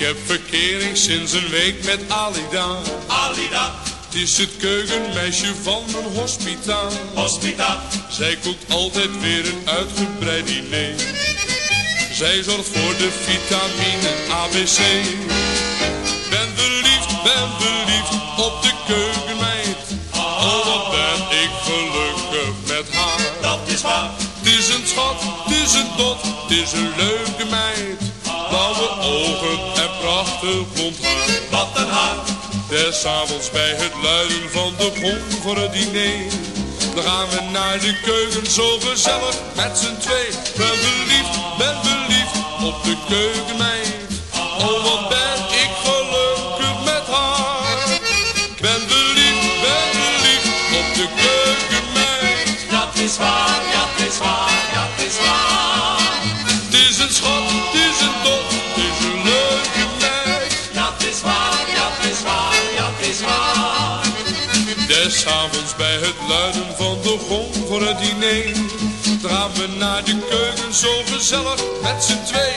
heb verkering sinds een week met Alida. Alida, Het is het keukenmeisje van mijn hospitaal. hospita, Zij kookt altijd weer een uitgebreid diner. Zij zorgt voor de vitamine ABC. Ben verliefd, ben verliefd op de keukenmeid. Oh, wat ben ik gelukkig met haar. dat is waar. Het is een schat, het is een dot, het is een leuke meid. Blauwe ogen en prachtig blond haar. Wat een haar, Des avonds bij het luiden van de gong voor het diner. Dan gaan we naar de keuken zo gezellig met z'n twee. Ben verliefd, ben verliefd op de keukenmeid. Oh, wat ben ik gelukkig met haar. Ben verliefd, ben verliefd op de keukenmeid. dat is waar, Des avonds bij het luiden van de gong voor het diner. We naar de keuken zo gezellig met z'n twee